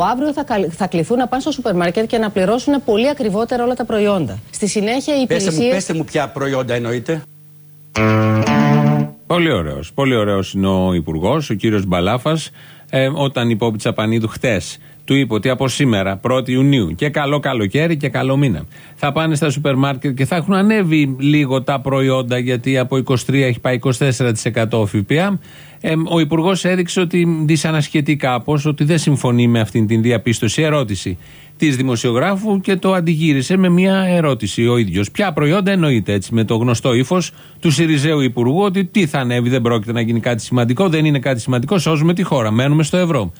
Από αύριο θα, θα κληθούν να πάνε στο σούπερ μάρκετ και να πληρώσουν πολύ ακριβότερα όλα τα προϊόντα. Στη συνέχεια οι υπηρεσίε. Πέστε μου, πέστε μου ποια προϊόντα εννοείτε. Πολύ ωραίος. Πολύ ωραίος είναι ο Υπουργός, ο κύριος Μπαλάφας, ε, όταν η Πόπη Τσαπανίδου χτες του είπε ότι από σήμερα, 1η Ιουνίου, και καλό καλοκαίρι και καλό μήνα, θα πάνε στα σούπερ μάρκετ και θα έχουν ανέβει λίγο τα προϊόντα, γιατί από 23 έχει πάει 24% ΦΠΑ. Ε, ο Υπουργός έδειξε ότι δυσανασχετεί κάπως, ότι δεν συμφωνεί με αυτήν την διαπίστωση. Ερώτηση της δημοσιογράφου και το αντιγύρισε με μια ερώτηση ο ίδιος. Ποια προϊόντα εννοείται έτσι, με το γνωστό ύφος του Σιριζέου Υπουργού, ότι τι θα ανέβει, δεν πρόκειται να γίνει κάτι σημαντικό, δεν είναι κάτι σημαντικό, σώζουμε τη χώρα, μένουμε στο ευρώ.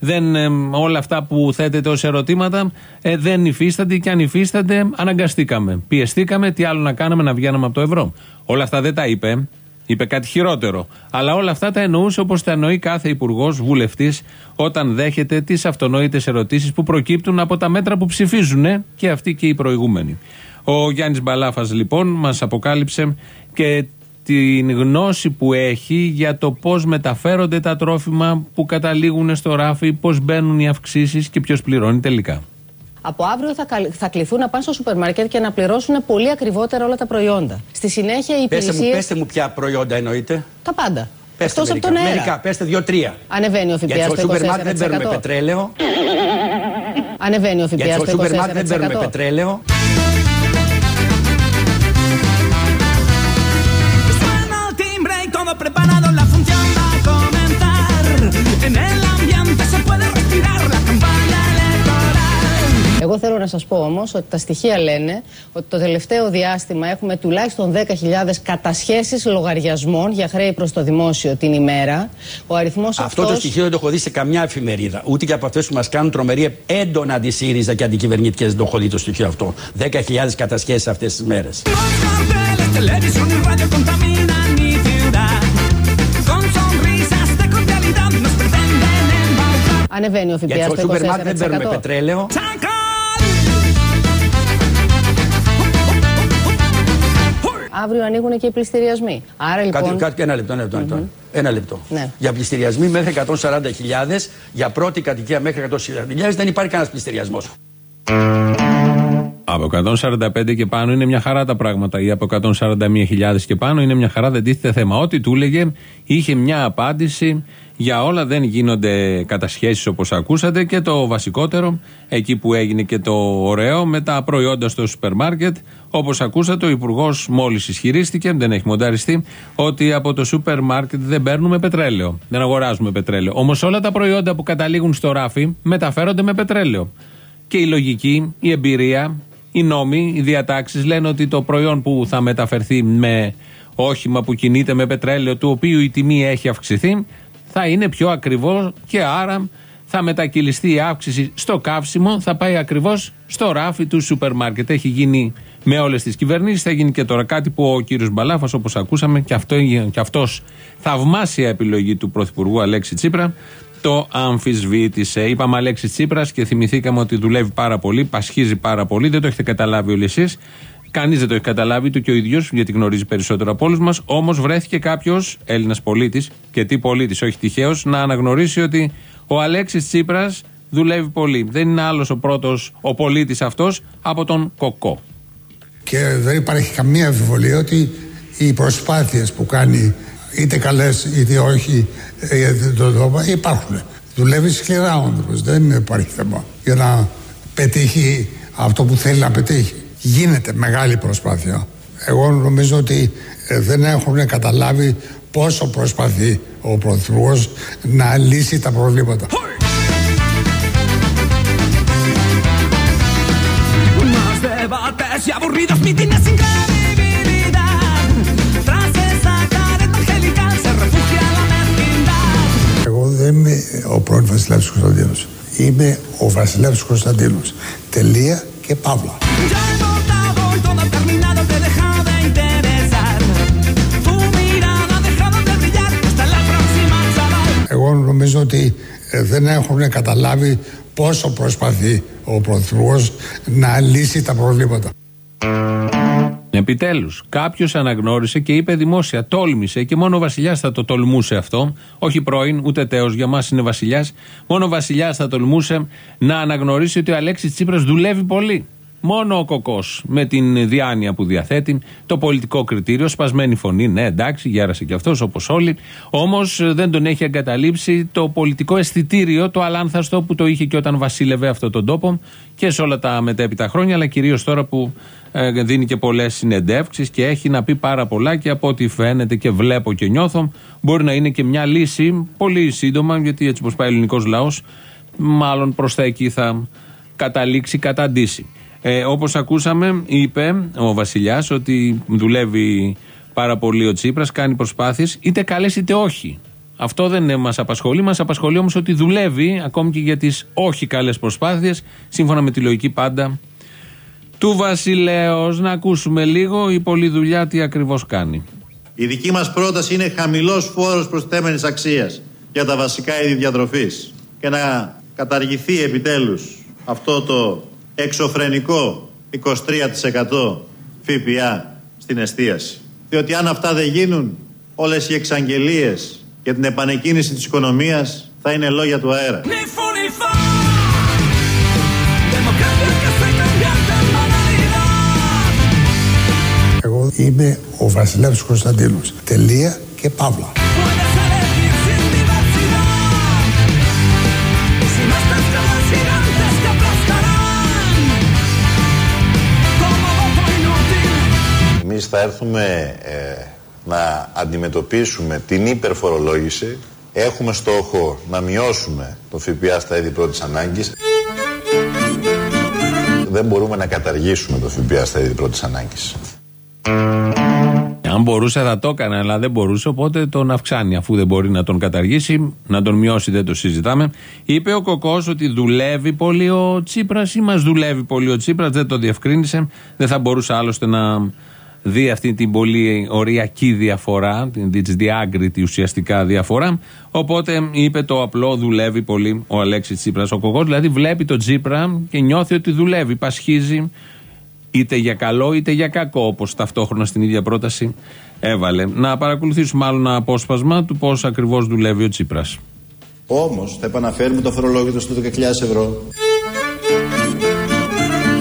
Δεν, ε, όλα αυτά που θέτεται ως ερωτήματα ε, δεν υφίστανται και αν υφίστανται αναγκαστήκαμε. Πιεστήκαμε, τι άλλο να κάναμε να βγαίναμε από το ευρώ. Όλα αυτά δεν τα είπε. Είπε κάτι χειρότερο. Αλλά όλα αυτά τα εννοούσε όπως τα εννοεί κάθε υπουργός, βουλευτής, όταν δέχεται τις αυτονόητες ερωτήσεις που προκύπτουν από τα μέτρα που ψηφίζουν και αυτοί και οι προηγούμενοι. Ο Γιάννης Μπαλάφας λοιπόν μας αποκάλυψε και την γνώση που έχει για το πώς μεταφέρονται τα τρόφιμα που καταλήγουν στο ράφι, πώς μπαίνουν οι αυξήσεις και ποιος πληρώνει τελικά. Από αύριο θα, θα κληθούν να πάνε στο σούπερ μάρκετ και να πληρώσουν πολύ ακριβότερα όλα τα προϊόντα. Στη συνέχεια οι υπηρεσίε. Πέστε μου, πέστε μου ποια προϊόντα εννοείτε. Τα πάντα. Εκτός από τον αέρα. Μερικά, πέστε δύο-τρία. Ανεβαίνει ο ΦΠΑ στο σούπερ μάρκετ δεν παίρνουμε πετρέλαιο. Ανεβαίνει ο ΦΠΑ στο σούπερ μάρκετ δεν παίρνουμε πετρέλαιο. Εγώ θέλω να σας πω όμως ότι τα στοιχεία λένε ότι το τελευταίο διάστημα έχουμε τουλάχιστον 10.000 κατασχέσεις λογαριασμών για χρέη προς το δημόσιο την ημέρα. Ο αριθμός Αυτό αυτός... το στοιχείο δεν το έχω δει σε καμιά εφημερίδα. Ούτε και από αυτές που μας κάνουν τρομερή έντονα αντισύριζα και αντικυβερνητικές δεν το έχω δει το στοιχείο αυτό. 10.000 κατασχέσεις αυτές τις μέρες. Ανεβαίνει ο ΦΠΑ στο σούπερ μάρκετ δεν παίρνουμε πετρέλαιο. Αύριο ανοίγουν και οι πληστηριασμοί. Άρα λοιπόν. Κάτι, κάτι, ένα λεπτό, ένα λεπτό. Mm -hmm. Ένα λεπτό. Ναι. Για πληστηριασμοί μέχρι 140.000, για πρώτη κατοικία μέχρι 140.000 δεν υπάρχει κανένας πληστηριασμός. Από 145 και πάνω είναι μια χαρά τα πράγματα. Ή από 141.000 και πάνω είναι μια χαρά, δεν τίθεται θέμα. Ό,τι του έλεγε είχε μια απάντηση για όλα δεν γίνονται κατασχέσεις όπως ακούσατε και το βασικότερο, εκεί που έγινε και το ωραίο, με τα προϊόντα στο σούπερ μάρκετ, όπως ακούσατε ο υπουργός μόλις ισχυρίστηκε, δεν έχει μονταριστεί, ότι από το σούπερ μάρκετ δεν παίρνουμε πετρέλαιο, δεν αγοράζουμε πετρέλαιο. Όμως όλα τα προϊόντα που καταλήγουν στο ράφι μεταφέρονται με πετρέλαιο. Και η λογική, η εμπειρία, οι νόμοι, οι διατάξεις λένε ότι το προϊόν που θα μεταφερθεί με όχημα που κινείται με πετρέλαιο, του οποίου η τιμή έχει αυξηθεί, θα είναι πιο ακριβός και άρα θα μετακυλιστεί η αύξηση στο καύσιμο, θα πάει ακριβώς στο ράφι του σούπερ μάρκετ. Έχει γίνει με όλες τις κυβερνήσεις, θα γίνει και τώρα κάτι που ο κύριος Μπαλάφας, όπως ακούσαμε, και, αυτό, και αυτός θαυμάσια επιλογή του Πρωθυπουργού Αλέξη Τσίπρα, το αμφισβήτησε. Είπαμε Αλέξης Τσίπρας και θυμηθήκαμε ότι δουλεύει πάρα πολύ, πασχίζει πάρα πολύ. Δεν το έχετε καταλάβει όλοι εσείς. Κανείς δεν το έχει καταλάβει, του και ο ίδιος, γιατί γνωρίζει περισσότερο από όλους μας. Όμως βρέθηκε κάποιος Έλληνας πολίτης, και τι πολίτης, όχι τυχαίο, να αναγνωρίσει ότι ο Αλέξης Τσίπρας δουλεύει πολύ. Δεν είναι άλλος ο πρώτος ο πολίτης αυτός από τον Κοκό. Και δεν υπάρχει καμία αμφιβολία ότι οι προσπάθειες που κάνει είτε καλές είτε όχι για το τόπο υπάρχουν. Δουλεύει σκληρά ο άνθρωπος. Δεν υπάρχει θέμα για να πετύχει αυτό που θέλει να πετύχει γίνεται μεγάλη προσπάθεια. Εγώ νομίζω ότι ε, δεν έχουν καταλάβει πόσο προσπαθεί ο Πρωθυπουργός να λύσει τα προβλήματα. Εγώ δεν είμαι ο πρώην Βασιλεύς Κωνσταντίνος. Είμαι ο Βασιλεύς Κωνσταντίνος. Τελεία και παύλα. Εγώ νομίζω ότι ε, δεν έχουν καταλάβει πόσο προσπαθεί ο Πρωθυπουργός να λύσει τα προβλήματα. Επιτέλους, κάποιος αναγνώρισε και είπε δημόσια, τόλμησε και μόνο ο Βασιλιάς θα το τολμούσε αυτό. Όχι πρώην, ούτε τέος, για μας είναι Βασιλιάς. Μόνο ο Βασιλιάς θα τολμούσε να αναγνωρίσει ότι ο Αλέξης Τσίπρας δουλεύει πολύ. Μόνο ο κοκός με την διάνοια που διαθέτει, το πολιτικό κριτήριο, σπασμένη φωνή, ναι, εντάξει, γέρασε κι αυτός όπως όλοι. Όμως δεν τον έχει εγκαταλείψει το πολιτικό αισθητήριο, το αλάνθαστο που το είχε και όταν βασίλευε αυτόν τον τόπο και σε όλα τα μετέπειτα χρόνια, αλλά κυρίως τώρα που ε, δίνει και πολλές συνεντεύξεις και έχει να πει πάρα πολλά και από ό,τι φαίνεται και βλέπω και νιώθω, μπορεί να είναι και μια λύση πολύ σύντομα, γιατί έτσι όπως πάει ο ελληνικός λαός, μάλλον προς τα εκεί θα καταλήξει, καταντήσει. Ε, Όπως ακούσαμε, είπε ο Βασιλιάς ότι δουλεύει πάρα πολύ ο Τσίπρας, κάνει προσπάθειες, είτε καλές είτε όχι. Αυτό δεν μας απασχολεί. Μας απασχολεί όμως ότι δουλεύει ακόμη και για τις όχι καλές προσπάθειες, σύμφωνα με τη λογική πάντα του Βασιλέως. Να ακούσουμε λίγο η πολλή δουλειά τι ακριβώς κάνει. Η δική μας πρόταση είναι χαμηλός φόρος προστέμενη αξίας για τα βασικά είδη διατροφής και να καταργηθεί επιτέλους αυτό το εξωφρενικό 23% ΦΠΑ στην εστίαση. Διότι αν αυτά δεν γίνουν, όλες οι εξαγγελίες για την επανεκκίνηση της οικονομίας θα είναι λόγια του αέρα. Εγώ είμαι ο Βασιλεύς Κωνσταντίνος. Τελεία και παύλα. Θα έρθουμε ε, να αντιμετωπίσουμε την υπερφορολόγηση. Έχουμε στόχο να μειώσουμε το ΦΠΑ στα είδη πρώτης ανάγκης. Δεν μπορούμε να καταργήσουμε το ΦΠΑ στα είδη πρώτης ανάγκης. Αν μπορούσε θα το έκανε, αλλά δεν μπορούσε, οπότε τον αυξάνει. Αφού δεν μπορεί να τον καταργήσει, να τον μειώσει, δεν το συζητάμε. Είπε ο Κοκός ότι δουλεύει πολύ ο Τσίπρας ή μας δουλεύει πολύ ο Τσίπρας, δεν το διευκρίνησε. Δεν θα μπορούσε άλλωστε να δει αυτή την πολύ οριακή διαφορά, την διάγκριτη ουσιαστικά διαφορά. Οπότε είπε το απλό δουλεύει πολύ ο Αλέξης Τσίπρας. Ο Κοκό δηλαδή βλέπει τον Τσίπρα και νιώθει ότι δουλεύει, πασχίζει είτε για καλό είτε για κακό, όπως ταυτόχρονα στην ίδια πρόταση έβαλε. Να παρακολουθήσουμε άλλο ένα απόσπασμα του πώς ακριβώς δουλεύει ο Τσίπρας. Όμως θα επαναφέρουμε το φορολόγιο στο 10.000 ευρώ.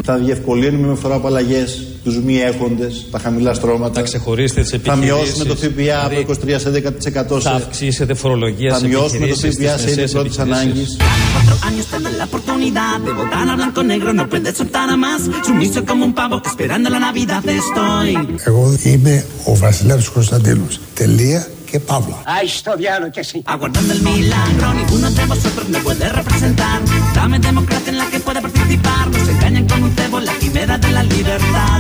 Θα διευκολύνουμε με φοροαπαλλαγές τους μη έχοντες, τα χαμηλά στρώματα. Θα ξεχωρίσετε τις Θα μειώσουμε το ΦΠΑ από 23 σε 10%. Θα αυξήσετε φορολογία Θα μειώσουμε το ΦΠΑ σε είδη πρώτης ανάγκης. Εγώ είμαι ο Βασιλεύς Κωνσταντίνος. Τελεία και παύλα. Ay, στο διάλογο κι εσύ. Aguardando el milagro, ninguno de vosotros me puede representar. Dame democracia en la que pueda participar. Nos engañan con un cebo la quimera de la libertad.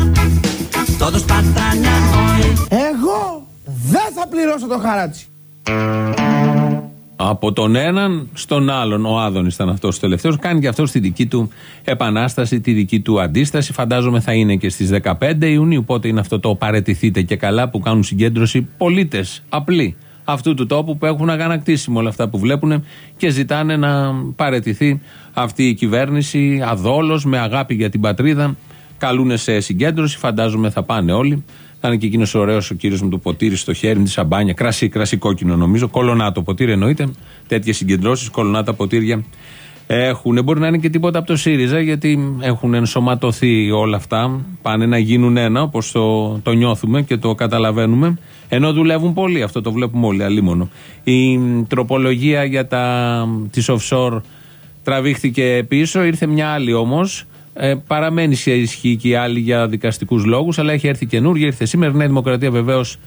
Todos patrañan hoy. Εγώ δεν θα πληρώσω το χαράτσι. Από τον έναν στον άλλον. Ο Άδωνης ήταν αυτός ο τελευταίος. Κάνει και αυτός τη δική του επανάσταση, τη δική του αντίσταση. Φαντάζομαι θα είναι και στις 15 Ιουνίου. Πότε είναι αυτό το παρετηθείτε και καλά που κάνουν συγκέντρωση πολίτες απλοί αυτού του τόπου που έχουν αγανακτήσει με όλα αυτά που βλέπουν και ζητάνε να παρετηθεί αυτή η κυβέρνηση αδόλως, με αγάπη για την πατρίδα. Καλούν σε συγκέντρωση. Φαντάζομαι θα πάνε όλοι. Θα είναι και εκείνος ωραίος ο κύριος με το ποτήρι στο χέρι, με τη σαμπάνια. Κρασί, κρασί κόκκινο νομίζω. Κολονάτο ποτήρι εννοείται. Τέτοιες συγκεντρώσεις, κολονάτα ποτήρια έχουν. Μπορεί να είναι και τίποτα από το ΣΥΡΙΖΑ, γιατί έχουν ενσωματωθεί όλα αυτά. Πάνε να γίνουν ένα, όπως το, το νιώθουμε και το καταλαβαίνουμε. Ενώ δουλεύουν πολύ, αυτό το βλέπουμε όλοι, αλίμονο. Η τροπολογία για τα, τις offshore τραβήχθηκε πίσω, ήρθε μια άλλη όμως ε, παραμένει σε ισχύ και η άλλη για δικαστικούς λόγους, αλλά έχει έρθει καινούργια. Ήρθε σήμερα. Η Νέα Δημοκρατία βεβαίως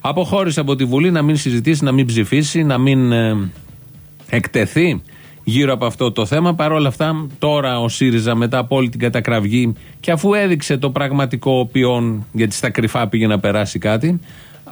αποχώρησε από τη Βουλή να μην συζητήσει, να μην ψηφίσει, να μην ε, εκτεθεί γύρω από αυτό το θέμα. Παρ' όλα αυτά, τώρα ο ΣΥΡΙΖΑ μετά από όλη την κατακραυγή και αφού έδειξε το πραγματικό ποιόν, γιατί στα κρυφά πήγε να περάσει κάτι,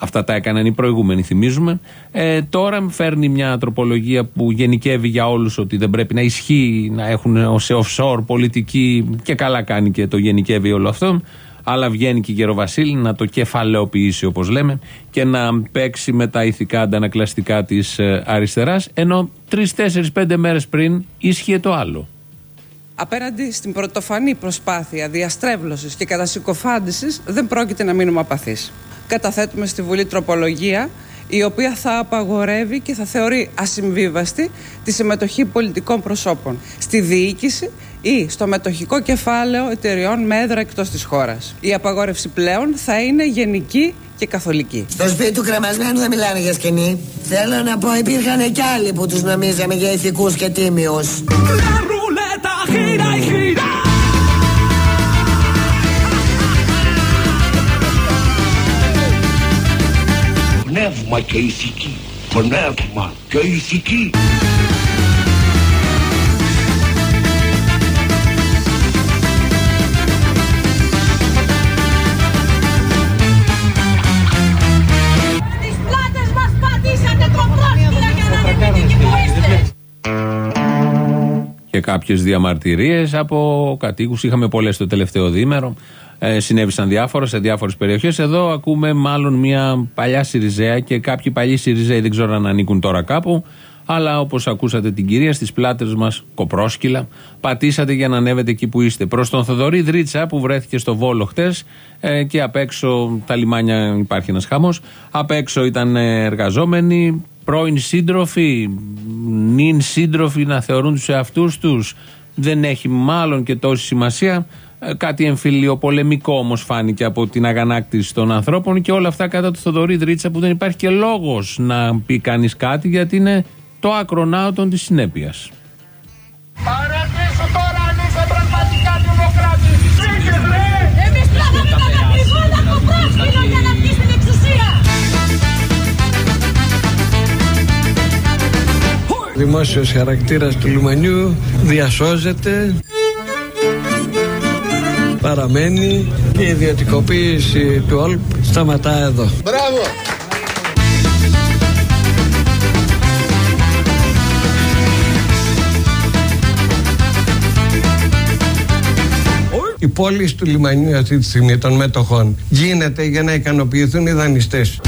Αυτά τα έκαναν οι προηγούμενοι, θυμίζουμε. Ε, τώρα φέρνει μια τροπολογία που γενικεύει για όλους ότι δεν πρέπει να ισχύει να έχουν σε offshore πολιτική και καλά κάνει και το γενικεύει όλο αυτό. Αλλά βγαίνει και η Γεροβασίλη να το κεφαλαιοποιήσει όπως λέμε και να παίξει με τα ηθικά αντανακλαστικά της ε, αριστεράς. Ενώ τρεις, τέσσερις, πέντε μέρες πριν ίσχυε το άλλο. Απέναντι στην πρωτοφανή προσπάθεια διαστρέβλωσης και κατασυκοφάντησης δεν πρόκειται να μείνουμε απαθείς. Καταθέτουμε στη Βουλή τροπολογία η οποία θα απαγορεύει και θα θεωρεί ασυμβίβαστη τη συμμετοχή πολιτικών προσώπων στη διοίκηση ή στο μετοχικό κεφάλαιο εταιριών με έδρα εκτός της χώρας. Η απαγόρευση πλέον θα είναι γενική και καθολική. Στο σπίτι του κρεμασμένου δεν μιλάνε για σκηνή. Θέλω να πω, υπήρχαν κι άλλοι που τους νομίζαμε για ηθικούς και τίμιους. Πνεύμα και ηθική. Πνεύμα και ηθική. Στις και κάποιες διαμαρτυρίες από κατοίκους. Είχαμε πολλές το τελευταίο διήμερο. Ε, συνέβησαν διάφορα σε διάφορες περιοχές. Εδώ ακούμε μάλλον μια παλιά Σιριζέα και κάποιοι παλιοί Σιριζέοι δεν ξέρω αν ανήκουν τώρα κάπου. Αλλά όπως ακούσατε την κυρία, στις πλάτες μας κοπρόσκυλα, πατήσατε για να ανέβετε εκεί που είστε. Προς τον Θοδωρή Δρίτσα που βρέθηκε στο Βόλο χτες ε, και απ' έξω, τα λιμάνια υπάρχει ένας χαμός. Απ' έξω ήταν ε, εργαζόμενοι, πρώην σύντροφοι, νυν σύντροφοι να θεωρούν τους εαυτούς τους. Δεν έχει μάλλον και τόση σημασία. Ε, Κάτι εμφυλιοπολεμικό όμως φάνηκε από την αγανάκτηση των ανθρώπων και όλα αυτά κατά του Θοδωρή Δρίτσα που δεν υπάρχει και λόγος να πει κανείς κάτι γιατί είναι το ακρονάωτον της συνέπειας. Δημόσιος χαρακτήρας του λιμανιού διασώζεται παραμένει και η ιδιωτικοποίηση του ΟΛΠ σταματά εδώ. Μπράβο! Η πόλη του λιμανιού αυτή τη στιγμή των μετοχών γίνεται για να ικανοποιηθούν οι δανειστές.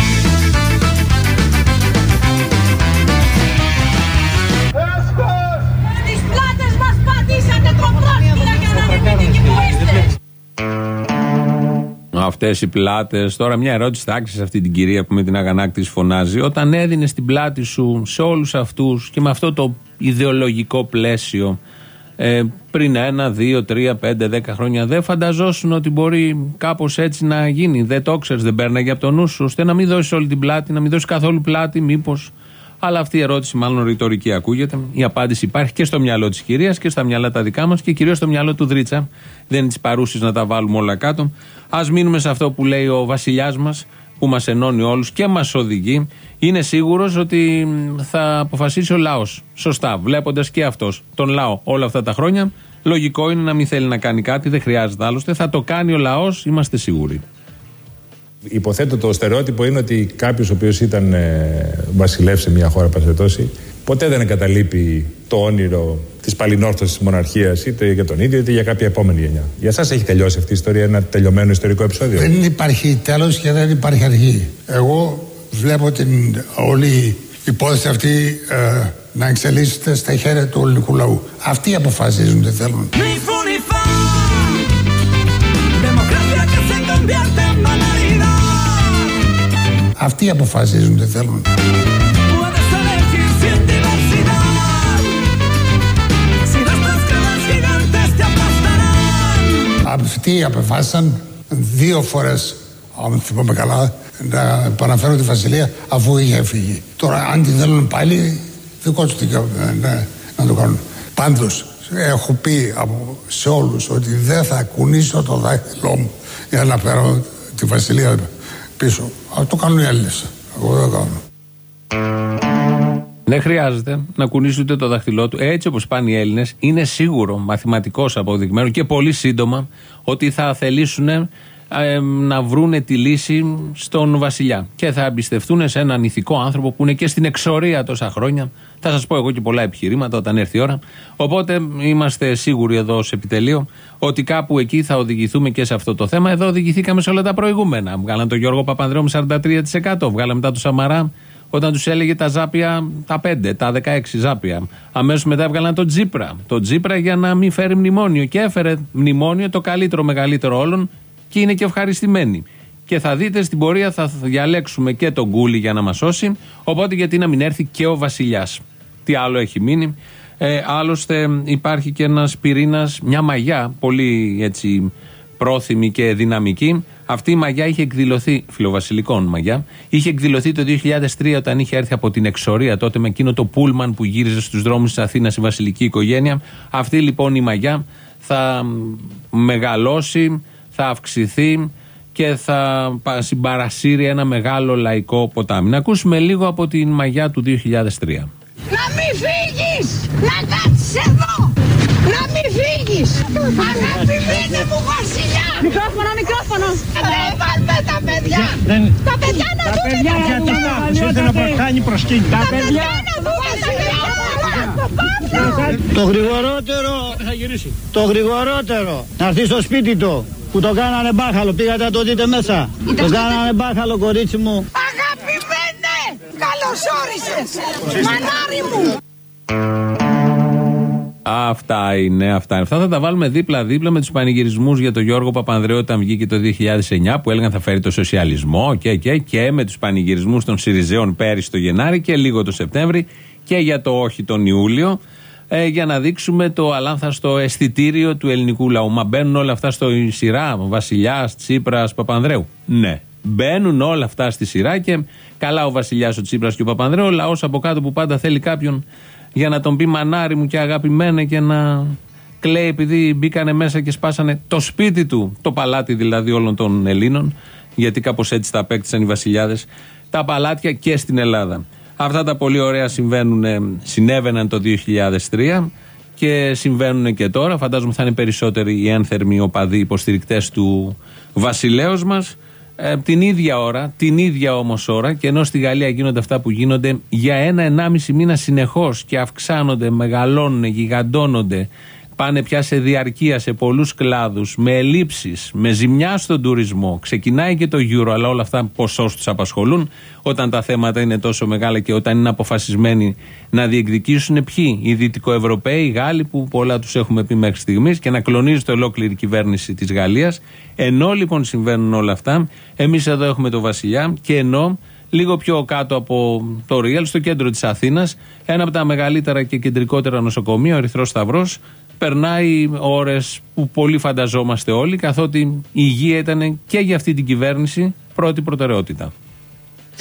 Αυτές οι πλάτες. Τώρα, μια ερώτηση θα άξιζε αυτή την κυρία που με την αγανάκτηση φωνάζει. Όταν έδινε την πλάτη σου σε όλους αυτούς και με αυτό το ιδεολογικό πλαίσιο ε, πριν ένα, δύο, τρία, πέντε, δέκα χρόνια, δεν φανταζόσουν ότι μπορεί κάπως έτσι να γίνει. Δεν το ξέρεις, δεν παίρναγε από το νου σου, ώστε να μην δώσεις όλη την πλάτη, να μην δώσεις καθόλου πλάτη, μήπως. Αλλά αυτή η ερώτηση, μάλλον ρητορική, ακούγεται. Η απάντηση υπάρχει και στο μυαλό της κυρίας και στα μυαλά τα δικά μας και κυρίως στο μυαλό του Δρίτσα. Δεν είναι της παρούσης να τα βάλουμε όλα κάτω. Α μείνουμε σε αυτό που λέει ο βασιλιάς μας, που μας ενώνει όλους και μας οδηγεί. Είναι σίγουρος ότι θα αποφασίσει ο λαός. Σωστά, βλέποντας και αυτός τον λαό όλα αυτά τα χρόνια. Λογικό είναι να μην θέλει να κάνει κάτι, δεν χρειάζεται άλλωστε. Θα το κάνει ο λαός, είμαστε σίγουροι. Υποθέτω το στερεότυπο είναι ότι κάποιος ο οποίος ήταν ε, βασιλεύς σε μια χώρα πασχετώσει, ποτέ δεν εγκαταλείπει το όνειρο της παλινόρθωσης της μοναρχίας είτε για τον ίδιο είτε για κάποια επόμενη γενιά. Για εσάς έχει τελειώσει αυτή η ιστορία, ένα τελειωμένο ιστορικό επεισόδιο; Δεν υπάρχει τέλος και δεν υπάρχει αρχή. Εγώ βλέπω την όλη υπόθεση αυτή ε, να εξελίσσεται στα χέρια του ελληνικού λαού. Αυτοί αποφασίζουν τι θέλουν. Αυτοί αποφασίζουν τι θέλουν. Puedes elegir sin diversidad. Si das cascadas gigantes te aplastarán. Αυτοί αποφάσισαν δύο φορές, αν θυμάμαι καλά, να επαναφέρω τη Βασιλεία αφού είχε φύγει. Τώρα, αν τη θέλουν πάλι, δικό τους δικαίωμα ναι, να το κάνουν. Πάντως, έχω πει από, σε όλους ότι δεν θα κουνήσω το δάχτυλό μου για να φέρω τη Βασιλεία πίσω. Αυτό το κάνουν οι Έλληνες. Εγώ δεν το κάνω. Δεν χρειάζεται να κουνήσει ούτε το δάχτυλό του. Έτσι όπως πάνε οι Έλληνες, είναι σίγουρο, μαθηματικώ αποδεικμένο και πολύ σύντομα, ότι θα θελήσουν ε, να βρούνε τη λύση στον Βασιλιά. Και θα εμπιστευτούν σε έναν ηθικό άνθρωπο που είναι και στην εξορία τόσα χρόνια. Θα σας πω εγώ και πολλά επιχειρήματα όταν έρθει η ώρα. Οπότε είμαστε σίγουροι εδώ σε επιτελείο ότι κάπου εκεί θα οδηγηθούμε και σε αυτό το θέμα. Εδώ οδηγηθήκαμε σε όλα τα προηγούμενα. Βγάλαμε τον Γιώργο Παπανδρέου με 43%. Βγάλαμε μετά τον Σαμαρά όταν τους έλεγε τα ζάπια, τα 5, τα 16 ζάπια. Αμέσως μετά έβγαλαν τον Τζίπρα. Το Τζίπρα για να μην φέρει μνημόνιο. Και έφερε μνημόνιο το καλύτερο, μεγαλύτερο όλων και είναι και ευχαριστημένοι. Και θα δείτε στην πορεία θα διαλέξουμε και τον Γκούλι για να μας σώσει. Οπότε γιατί να μην έρθει και ο Βασιλιάς. Τι άλλο έχει μείνει. Ε, άλλωστε υπάρχει και ένας πυρήνας, μια μαγιά πολύ έτσι πρόθυμη και δυναμική. Αυτή η μαγιά είχε εκδηλωθεί, φιλοβασιλικών μαγιά, είχε εκδηλωθεί το 2003 όταν είχε έρθει από την εξορία τότε με εκείνο το πούλμαν που γύριζε στους δρόμους της Αθήνας η βασιλική οικογένεια. Αυτή λοιπόν η μαγιά θα μεγαλώσει, θα αυξηθεί και θα συμπαρασύρει ένα μεγάλο λαϊκό ποτάμι. Να ακούσουμε λίγο από την μαγιά του 2003. Να μην φύγεις! Να κάτσεις εδώ! Να μην φύγεις! Αγαπημένη μου βασιλιά! Μικρόφωνο, μικρόφωνο! Ρε βάλτε τα παιδιά! Τα παιδιά να δουν παιδιά τα γιατί παιδιά! να έρθει να προσκάνει προσκύνη. Τα παιδιά να δουν τα παιδιά! Το γρηγορότερο, το γρηγορότερο, να έρθει στο σπίτι του, που το κάνανε μπάχαλο, πήγατε να το δείτε μέσα. Το κάνανε μπάχαλο κορίτσι μου. Αγαπημένε! Καλώς όρισες! Μανάρι μου! Αυτά είναι, αυτά είναι. Αυτά θα τα βάλουμε δίπλα-δίπλα με τους πανηγυρισμούς για τον Γιώργο Παπανδρέου όταν βγήκε το 2009 που έλεγαν θα φέρει το σοσιαλισμό και, και, και με τους πανηγυρισμούς των Σιριζέων πέρυσι το Γενάρη και λίγο το Σεπτέμβρη και για το όχι τον Ιούλιο. Ε, για να δείξουμε το αλάνθαστο αισθητήριο του ελληνικού λαού. Μα μπαίνουν όλα αυτά στο σειρά, Βασιλιάς, Τσίπρας, Παπανδρέου. Ναι. Μπαίνουν όλα αυτά στη σειρά και καλά ο Βασιλιάς, ο Τσίπρας και ο Παπανδρέου. Ο λαός από κάτω που πάντα θέλει κάποιον για να τον πει μανάρι μου και αγαπημένα και να κλαίει επειδή μπήκανε μέσα και σπάσανε το σπίτι του, το παλάτι δηλαδή όλων των Ελλήνων, γιατί κάπως έτσι τα απέκτησαν οι βασιλιάδες, τα παλάτια και στην Ελλάδα. Αυτά τα πολύ ωραία συμβαίνουν, ε, συνέβαιναν το 2003 και συμβαίνουν και τώρα. Φαντάζομαι θα είναι περισσότεροι οι ένθερμοι οπαδοί υποστηρικτές του βασιλέως μας. Ε, την ίδια ώρα, την ίδια όμως ώρα, και ενώ στη Γαλλία γίνονται αυτά που γίνονται για ένα-ενάμιση μήνα συνεχώς και αυξάνονται, μεγαλώνουν, γιγαντώνονται, πάνε πια σε διαρκεία σε πολλούς κλάδους, με ελλείψεις, με ζημιά στον τουρισμό. Ξεκινάει και το Euro, αλλά όλα αυτά ποσός τους απασχολούν. Όταν τα θέματα είναι τόσο μεγάλα και όταν είναι αποφασισμένοι να διεκδικήσουν ποιοι, οι Δυτικοευρωπαίοι, οι Γάλλοι, που πολλά τους έχουμε πει μέχρι στιγμής, και να κλονίζεται ολόκληρη η κυβέρνηση της Γαλλίας. Ενώ λοιπόν συμβαίνουν όλα αυτά, εμείς εδώ έχουμε το Βασιλιά και ενώ λίγο πιο κάτω από το Ρίαλ, στο κέντρο της Αθήνας, ένα από τα μεγαλύτερα και κεντρικότερα νοσοκομεία, ο Ερυθρός Σταυρός, περνάει ώρες που πολύ φανταζόμαστε όλοι, καθότι η υγεία ήταν και για αυτή την κυβέρνηση πρώτη προτεραιότητα.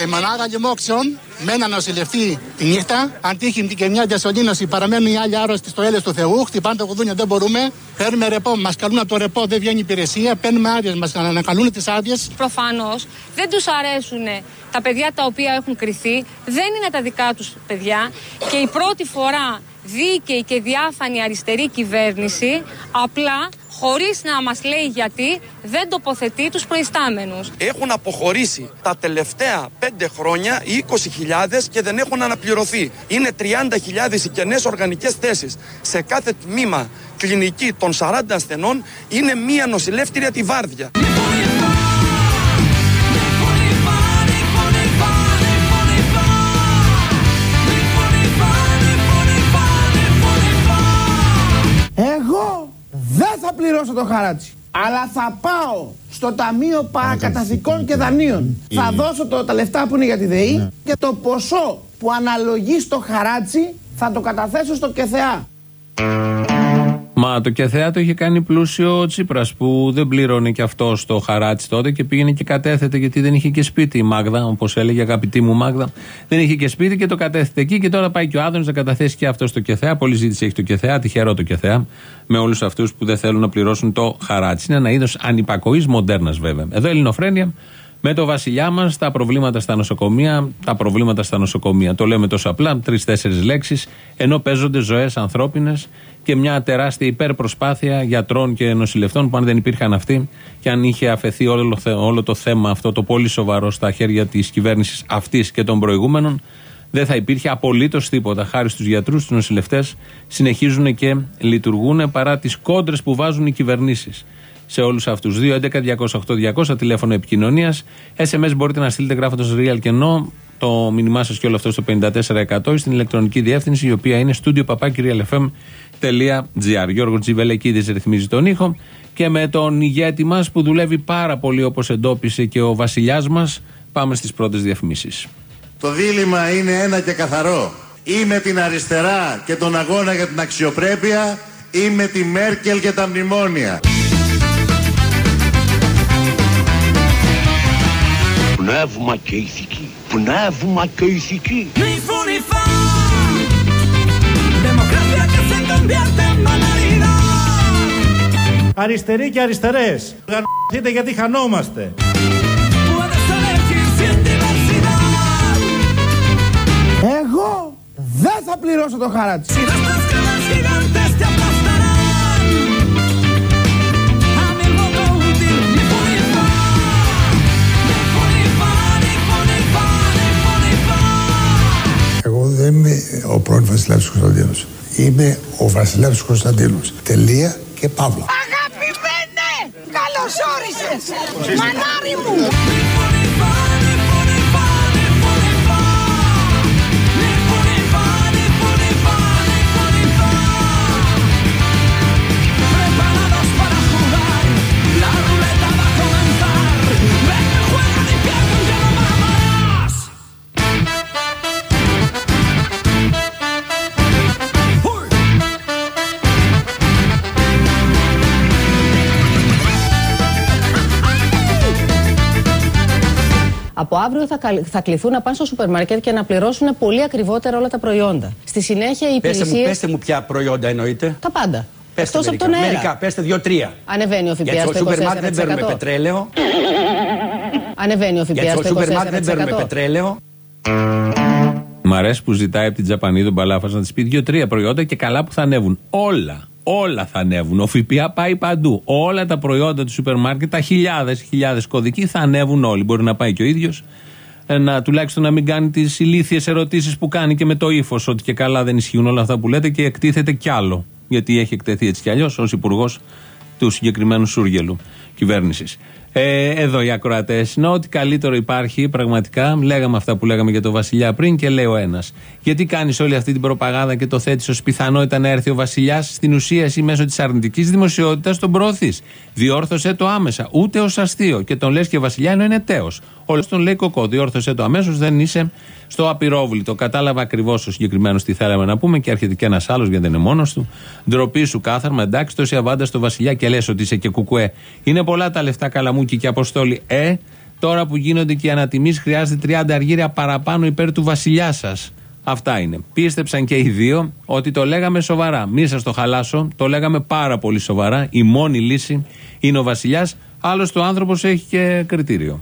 Η μονάδα λοιμόξεων με ένα νοσηλευτή τη νύχτα. Αν τύχει και μια διασωλήνωση, παραμένουν οι άλλοι άρρωστοι στο έλεος του Θεού. Χτυπάνε τα κουδούνια, δεν μπορούμε. Παίρνουμε ρεπό, μας καλούν από το ρεπό, δεν βγαίνει υπηρεσία. Παίρνουμε άδειες, μας ανακαλούν τις άδειες. Προφανώς δεν τους αρέσουν τα παιδιά τα οποία έχουν κρυθεί. Δεν είναι τα δικά τους παιδιά. Και η πρώτη φορά δίκαιη και διάφανη αριστερή κυβέρνηση απλά χωρίς να μας λέει γιατί δεν τοποθετεί τους προϊστάμενους. Έχουν αποχωρήσει τα τελευταία πέντε χρόνια οι 20.000 και δεν έχουν αναπληρωθεί. Είναι 30.000 οι κενές οργανικές θέσεις. Σε κάθε τμήμα κλινική των 40 ασθενών είναι μία νοσηλεύτρια τη βάρδια. Πληρώσω το χαράτσι. Αλλά θα πάω στο Ταμείο Παρακαταθήκων και Δανείων. Θα δώσω το, τα λεφτά που είναι για τη ΔΕΗ και το ποσό που αναλογεί στο χαράτσι θα το καταθέσω στο ΚΕΘΕΑ. Μα το ΚΕΘΕΑ το είχε κάνει πλούσιο ο Τσίπρας που δεν πλήρωνε και αυτό το χαράτσι τότε και πήγαινε και κατέθετε γιατί δεν είχε και σπίτι η Μάγδα, όπως έλεγε αγαπητή μου Μάγδα. Δεν είχε και σπίτι και το κατέθετε εκεί και τώρα πάει και ο Άδωνης να καταθέσει και αυτό στο ΚΕΘΕΑ. Πολύ ζήτηση έχει το ΚΕΘΕΑ, τυχερό το ΚΕΘΕΑ, με όλους αυτούς που δεν θέλουν να πληρώσουν το χαράτσι. Είναι ένα είδος ανυπακοής μοντέρνας βέβαια. Εδώ Ελληνοφρένια με το βασιλιά μας, τα προβλήματα στα νοσοκομεία, τα προβλήματα στα νοσοκομεία. Το λέμε τόσο απλά, τρει-τέσσερι λέξεις, ενώ παίζονται ζωές ανθρώπινες και μια τεράστια υπερπροσπάθεια γιατρών και νοσηλευτών που αν δεν υπήρχαν αυτοί και αν είχε αφαιθεί όλο, όλο το θέμα αυτό το πολύ σοβαρό στα χέρια της κυβέρνησης αυτής και των προηγούμενων, δεν θα υπήρχε απολύτως τίποτα. Χάρη στους γιατρούς, στους νοσηλευτές, συνεχίζουν και λειτουργούν παρά τις κόντρες που βάζουν οι κυβερνήσεις σε όλους αυτούς. 2, 11, 208, 200, τηλέφωνο επικοινωνίας. SMS μπορείτε να στείλετε γράφοντας real και no. το μήνυμά σας και όλο αυτό στο 54% στην ηλεκτρονική διεύθυνση, η οποία είναι studio papakirialfm.gr. Γιώργος Τζιβελεκίδη ρυθμίζει τον ήχο και με τον ηγέτη μας που δουλεύει πάρα πολύ όπως εντόπισε και ο βασιλιάς μας, πάμε στις πρώτες διαφημίσεις. Το δίλημα είναι ένα και καθαρό. Ή με την αριστερά και τον αγώνα για την αξιοπρέπεια ή με τη Μέρκελ και τα μνημόνια. Πνεύμα και ηθική. Πνεύμα και ηθική. Ni fu ni fa. Democracia que se convierte en banalidad. Αριστεροί και αριστερές. Γαμηθείτε γιατί χανόμαστε. Puedes elegir sin diversidad. Εγώ δεν θα πληρώσω το χαράτσι. Βασιλεύς Κωνσταντίνος. Είμαι ο Βασιλεύς Κωνσταντίνος. Τελεία και παύλα. Αγαπημένε! Καλώς όρισες! Μανάρι μου! Από αύριο θα, καλ- θα κληθούν να πάνε στο σούπερ μάρκετ και να πληρώσουν πολύ ακριβότερα όλα τα προϊόντα. Στη συνέχεια οι Πέστε μου, υπηρεσίες. πέστε μου ποια προϊόντα εννοείτε. Τα πάντα. Πέστε Εκτός από μερικά. τον αέρα. Μερικά, πέστε δύο-τρία. Ανεβαίνει ο ΦΠΑ Για το στο σούπερ μάρκετ δεν παίρνουμε 24%. πετρέλαιο. Ανεβαίνει ο Για ΦΠΑ το στο σούπερ μάρκετ δεν παίρνουμε 24%. πετρέλαιο. Μ' αρέσει που ζητάει από την Τζαπανίδου Μπαλάφας να της πει δύο-τρία προϊόντα και καλά που θα ανέβουν. Όλα, όλα θα ανέβουν. Ο ΦΠΑ πάει παντού. Όλα τα προϊόντα του σούπερ μάρκετ, τα χιλιάδες, χιλιάδες κωδικοί θα ανέβουν όλοι. Μπορεί να πάει και ο ίδιος. Να, τουλάχιστον να μην κάνει τις ηλίθιες ερωτήσεις που κάνει και με το ύφος ότι και καλά δεν ισχύουν όλα αυτά που λέτε και εκτίθεται κι άλλο. Γιατί έχει εκτεθεί έτσι κι αλλιώς ως υπουργός του συγκεκριμένου Σούργελου κυβέρνησης. Ε, εδώ οι ακροατές είναι ό,τι καλύτερο υπάρχει πραγματικά. Λέγαμε αυτά που λέγαμε για τον Βασιλιά πριν και λέει ο ένας. Γιατί κάνεις όλη αυτή την προπαγάνδα και το θέτεις ως πιθανότητα να έρθει ο Βασιλιάς. Στην ουσία, εσύ μέσω της αρνητικής δημοσιότητας τον προωθείς. Διόρθωσε το άμεσα. Ούτε ως αστείο. Και τον λες και Βασιλιά ενώ είναι τέος. Όλο τον λέει κοκό. Διόρθωσε το αμέσως. Δεν είσαι στο απειρόβλητο. Κατάλαβα ακριβώς ο συγκεκριμένος τι θέλαμε να πούμε και έρχεται και ένας άλλος γιατί δεν είναι μόνος του. Ντροπή σου κάθαρμα. Εντάξει, τόση αβάντα στο Βασιλιά και λες ότι είσαι και κουκουέ. Είναι πολλά τα λεφτά καλαμούκι και αποστόλη. Ε, τώρα που γίνονται και οι ανατιμήσεις χρειάζεται 30 αργύρια παραπάνω υπέρ του Βασιλιά σας. Αυτά είναι. Πίστεψαν και οι δύο ότι το λέγαμε σοβαρά. Μη σας το χαλάσω. Το λέγαμε πάρα πολύ σοβαρά. Η μόνη λύση είναι ο Βασιλιάς. Άλλωστε ο άνθρωπος έχει και κριτήριο.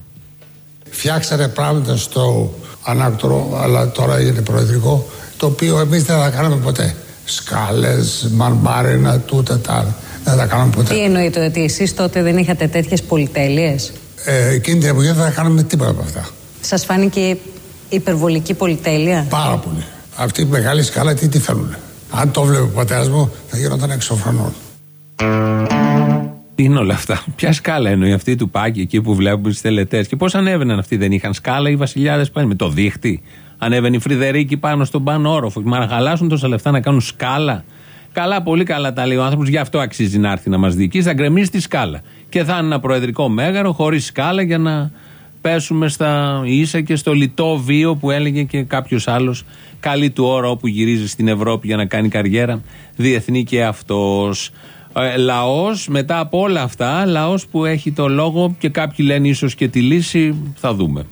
Φτιάξανε πράγματα στο ανάκτορο, αλλά τώρα είναι προεδρικό, το οποίο εμείς δεν θα κάναμε ποτέ. Σκάλες, μαρμάρινα, τούτα τα άλλα. Δεν θα κάναμε ποτέ. Τι εννοείτε ότι εσείς τότε δεν είχατε τέτοιες πολυτέλειες; Ε, εκείνη την εποχή δεν θα κάναμε τίποτα από αυτά. Σας φάνηκε υπερβολική πολυτέλεια; Πάρα πολύ. Αυτή η μεγάλη σκάλα τι, τι θέλουν. Αν το βλέπει ο πατέρας μου, θα γινόταν εξωφρενών. Τι είναι όλα αυτά; Ποια σκάλα εννοεί αυτή του Πάκη εκεί που βλέπουμε στι τελετές; Και πώς ανέβαιναν αυτοί, δεν είχαν σκάλα οι βασιλιάδες πάνω με το δίχτυ; Ανέβαινε η Φρυδερίκη πάνω στον πάνω όροφο. Μα να χαλάσουν τόσα λεφτά να κάνουν σκάλα; Καλά, πολύ καλά τα λέει ο άνθρωπος. Γι' αυτό αξίζει να έρθει να μας διοικήσει. Θα γκρεμίσει τη σκάλα. Και θα είναι ένα προεδρικό μέγαρο χωρίς σκάλα για να πέσουμε στα ίσα και στο λιτό βίο που έλεγε και κάποιος άλλος. Καλή του ώρα όπου γυρίζει στην Ευρώπη για να κάνει καριέρα. Διεθνή και αυτός. Ε, λαός μετά από όλα αυτά, λαός που έχει το λόγο και κάποιοι λένε ίσως και τη λύση, θα δούμε.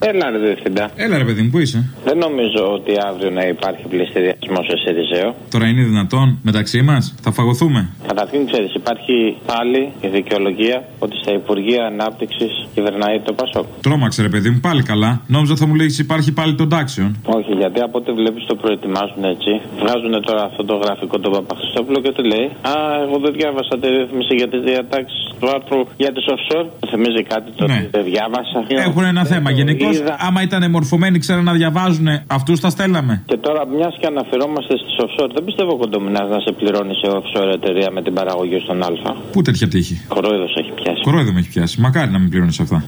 Έλα ρε διευθυντά. Έλα ρε παιδί μου, πού είσαι; Δεν νομίζω ότι αύριο να υπάρχει πληστηριασμός σε Σιριζέο. Τώρα είναι δυνατόν μεταξύ μας, θα φαγωθούμε. Καταρχήν ξέρεις, υπάρχει πάλι η δικαιολογία ότι στα Υπουργεία Ανάπτυξης κυβερνάει το Πασόκ. Τρόμαξε ρε παιδί μου, πάλι καλά. Νόμιζα θα μου λέγει υπάρχει πάλι των τάξεων. Όχι, γιατί από ό,τι βλέπεις το προετοιμάζουν έτσι. Βγάζουν τώρα αυτό το γραφικό του Παπαχριστόπουλο και του λέει Α, εγώ δεν διάβασα τη ρύθμιση για τις διατάξεις του άρθρου για τις offshore. Θυμίζει κάτι το Ναι. ότι δεν διάβασα. Έχουν ένα θέμα. Γενικώ, άμα ήταν μορφωμένοι, ξέραν να διαβάζουν, αυτούς τα στέλναμε. Και τώρα, μιας και αναφερόμαστε στις offshore, δεν πιστεύω κοντομινάς να σε πληρώνει σε offshore εταιρεία με την παραγωγή στον Α. Πού τέτοια τύχη; Κορόιδος έχει πιάσει. Κορόιδο με έχει πιάσει. Μακάρι να μην πληρώνεις αυτά.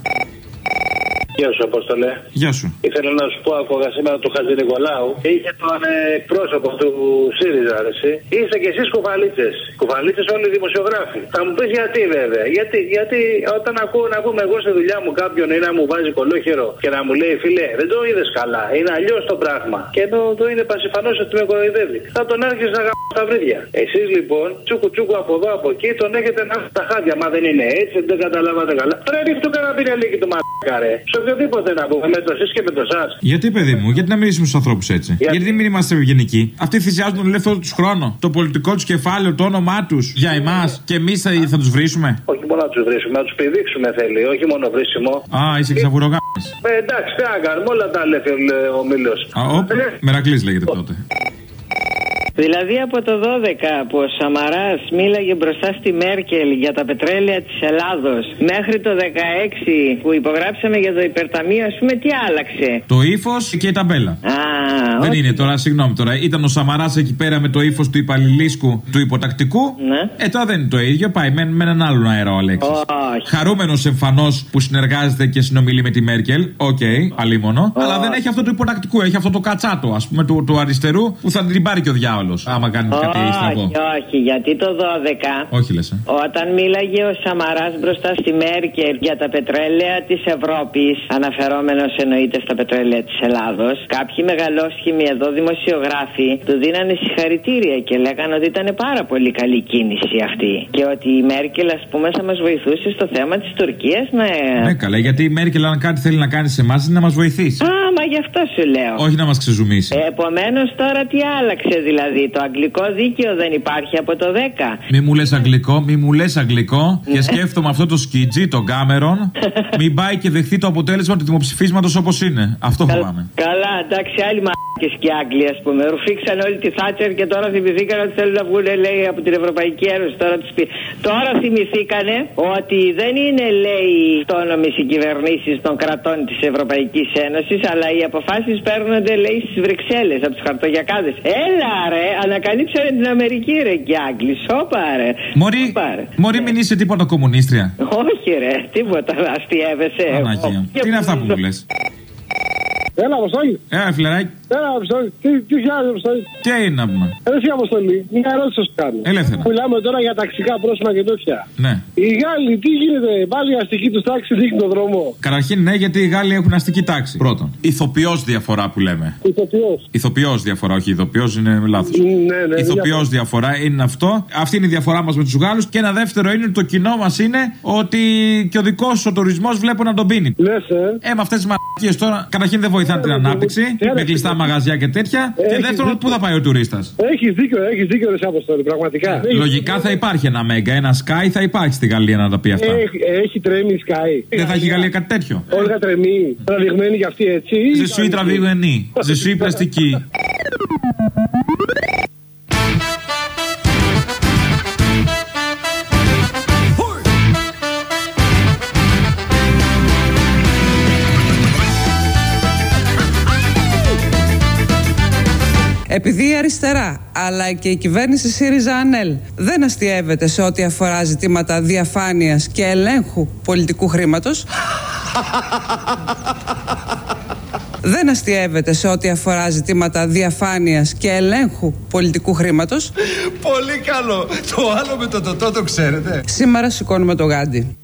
Γεια σου, Απόστολε. Γεια σου. Ήθελα να σου πω, άκουγα σήμερα του Χατζη Νικολάου και είχε τον ε, εκπρόσωπο του ΣΥΡΙΖΑ, αρέσει. Είστε κι εσείς κουβαλίτσε. Κουβαλίτσε όλοι οι δημοσιογράφοι. Θα μου πεις γιατί βέβαια. Γιατί, γιατί όταν ακούω να πούμε εγώ στη δουλειά μου κάποιον ή να μου βάζει κολόχερο και να μου λέει φίλε, δεν το είδες καλά. Είναι αλλιώς το πράγμα. Και ενώ το είναι πασιφανός ότι με κοροϊδεύει. Θα τον άρχισε να γάμω στα βρύδια. Εσείς λοιπόν, τσούκου τσούκου από εδώ από εκεί, τον έχετε να στα χάδια. Μα δεν είναι έτσι, δεν καταλάβατε καλά. Πρέπει ρίχνει το καραπίνελίκι του μαλάκα, ρε. Σε οποιοδήποτε να πούμε, με το εσείς και με το εσά. Γιατί, παιδί μου, γιατί να μιλήσουμε στους ανθρώπους έτσι; Γιατί- Γιατί μην είμαστε ευγενικοί; Αυτοί θυσιάζουν τον ελεύθερο τους χρόνο, το πολιτικό τους κεφάλαιο, το όνομά τους για εμάς και εμείς θα, θα τους βρίσουμε; Όχι μόνο να τους βρίσουμε, να τους πηδήξουμε θέλει, όχι μόνο βρίσιμο. Α, είσαι ξαβουρογά. Ε, εντάξει, τι να κάνουμε, όλα τα λέει ο Μήλο. Α, όπ, Μερακλής λέγεται τότε. Δηλαδή από το 12 που ο Σαμαράς μίλαγε μπροστά στη Μέρκελ για τα πετρέλαια της Ελλάδος μέχρι το 16 που υπογράψαμε για το υπερταμείο ας πούμε τι άλλαξε; Το ύφος και η ταμπέλα. Α, Δεν όχι. είναι τώρα, συγγνώμη τώρα. Ήταν ο Σαμαράς εκεί πέρα με το ύφος του υπαλληλίσκου του υποτακτικού. Ναι. Ε, τώρα δεν είναι το ίδιο. Πάει με, με έναν άλλον αέρα ο Αλέξης. Χαρούμενος εμφανώς που συνεργάζεται και συνομιλεί με τη Μέρκελ. Οκ, αλίμονο. Αλλά δεν έχει αυτό το υποτακτικού. Έχει αυτό το κατσάτο, ας πούμε, του, του αριστερού που θα την πάρει και ο διάολος. Άμα κάνεις κάτι στραβό. Όχι, όχι, γιατί το 12 Όχι λες. Όταν μίλαγε ο Σαμαράς μπροστά στη Μέρκελ για τα πετρέλαια της Ευρώπης, αναφερόμενος εννοείται στα πετρέλαια της Ελλάδος, κάποιοι μεγαλόσχημοι εδώ δημοσιογράφοι του δίνανε συγχαρητήρια και λέγανε ότι ήταν πάρα πολύ καλή κίνηση αυτή. Και ότι η Μέρκελ, ας πούμε, θα μας βοηθούσε στο θέμα της Τουρκίας να. Ναι, καλά, γιατί η Μέρκελ, αν κάτι θέλει να κάνει σε εμάς, είναι να μας βοηθήσει. Α, μα γι' αυτό σου λέω. Όχι να μας ξεζουμίσει. Επομένως τώρα τι άλλαξε δηλαδή, το αγγλικό δίκαιο δεν υπάρχει από το 10. Μη μου λες αγγλικό, μη μου λες αγγλικό Ναι. και σκέφτομαι αυτό το σκίτζι, τον Κάμερον, μην πάει και δεχθεί το αποτέλεσμα του δημοψηφίσματος όπως είναι. Αυτό φοβάμαι. Καλά, εντάξει, άλλοι μαλάκες και Άγγλοι, ας πούμε. Ρουφήξαν όλη τη Θάτσερ και τώρα θυμηθήκαν ότι θέλουν να βγουν, λέει, από την Ευρωπαϊκή Ένωση. Τώρα, τους πει... τώρα θυμηθήκανε ότι δεν είναι, λέει, αυτόνομες οι κυβερνήσεις των κρατών της Ευρωπαϊκής Ένωσης, αλλά οι αποφάσεις παίρνονται, λέει, στις Βρυξέλλες, από τους χαρτογιακάδες. Έλα, ρε, ανακαλύψανε την Αμερική, ρε, και οι Άγγλοι. Σώπα, ρε. Μωρή, μωρή μην είσαι τίποτα κομμουνίστρια. Όχι, ρε, τίποτα, αστείευεσαι. Παναγία μου. Τι είναι αυτά που μου λες; Έλα, Αποστόλη. Έλα, φιλεράκι. Έλα, Αποστόλη. Τι, τι φτιάχνει, Αποστόλη. Τι είναι να πούμε; Εσύ, Αποστόλη. Μια ερώτηση θα σου κάνω. Ελεύθερα. Μιλάμε τώρα για ταξικά πρόσωπα και τέτοια. Ναι. Οι Γάλλοι, τι γίνεται, πάλι η αστική τους τάξη δείχνει τον δρόμο. Καταρχήν, ναι, γιατί οι Γάλλοι έχουν αστική τάξη. Πρώτον. Ηθοποιός διαφορά που λέμε. Ηθοποιός. Ηθοποιός διαφορά, όχι ηθοποιός είναι λάθος. Ναι, ναι. Ηθοποιός διαφορά είναι αυτό. Αυτή είναι η διαφορά μας με τους Γάλλους. Και ένα δεύτερο είναι ότι το κοινό μας είναι ότι και ο δικός ο τουρισμός βλέπω να τον πίνει. Ναι, ε. Ε, με αυτές τις μαλακίες τώρα, καταρχήν δεν βοηθάνε την ανάπτυξη. Με κλειστά μαγαζιά και τέτοια. Και Έχεις δεύτερον, πού θα πάει ο τουρίστας; Έχεις δίκιο, έχεις δίκιο, ρε Αποστόλη, πραγματικά. Λογικά θα υπάρχει ένα μέγκα, ένα Sky θα υπάρχει στη Γαλλία να τα πει αυτά. Έχει, έχει τρέμει η Sky. Δεν θα έχει η Γαλλία κάτι τέτοιο. Όλγα τρεμεί, τραβηγμένη για αυτή έτσι. ή- Je suis travaillé, Επειδή η αριστερά αλλά και η κυβέρνηση ΣΥΡΙΖΑ ΑΝΕΛ δεν αστείευεται σε ό,τι αφορά ζητήματα διαφάνειας και ελέγχου πολιτικού χρήματος δεν αστείευεται σε ό,τι αφορά ζητήματα διαφάνειας και ελέγχου πολιτικού χρήματος Πολύ καλό. Το άλλο με το τοτό το ξέρετε. σήμερα σηκώνουμε το γάντι.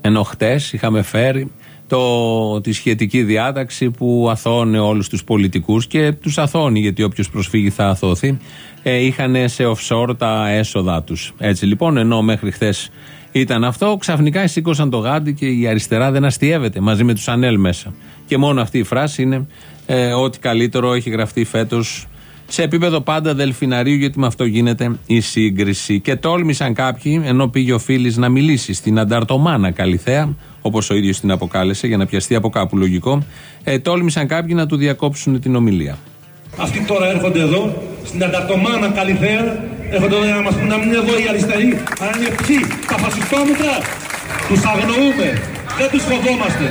Ενώ χτες είχαμε φέρει το, τη σχετική διάταξη που αθώνει όλους τους πολιτικούς και τους αθώνει γιατί όποιος προσφύγει θα αθώθει ε, είχαν σε offshore τα έσοδα τους. Έτσι λοιπόν ενώ μέχρι χθες ήταν αυτό ξαφνικά σήκωσαν το γάντι και η αριστερά δεν αστείευεται μαζί με τους Ανέλ μέσα. Και μόνο αυτή η φράση είναι ε, ότι καλύτερο έχει γραφτεί φέτος σε επίπεδο πάντα δελφιναρίου, γιατί με αυτό γίνεται η σύγκριση. Και τόλμησαν κάποιοι, ενώ πήγε ο Φίλης να μιλήσει στην Ανταρτομάνα Καλιθέα, όπως ο ίδιος την αποκάλεσε, για να πιαστεί από κάπου λογικό, ε, τόλμησαν κάποιοι να του διακόψουν την ομιλία. Αυτοί τώρα έρχονται εδώ, στην Ανταρτομάνα Καλυθέα, έρχονται εδώ για να μας πούν να μην είναι εδώ οι αριστεροί, αλλά είναι ποιοι, τα φασιστόμετρα. Τους αγνοούμε, δεν τους φοβόμαστε.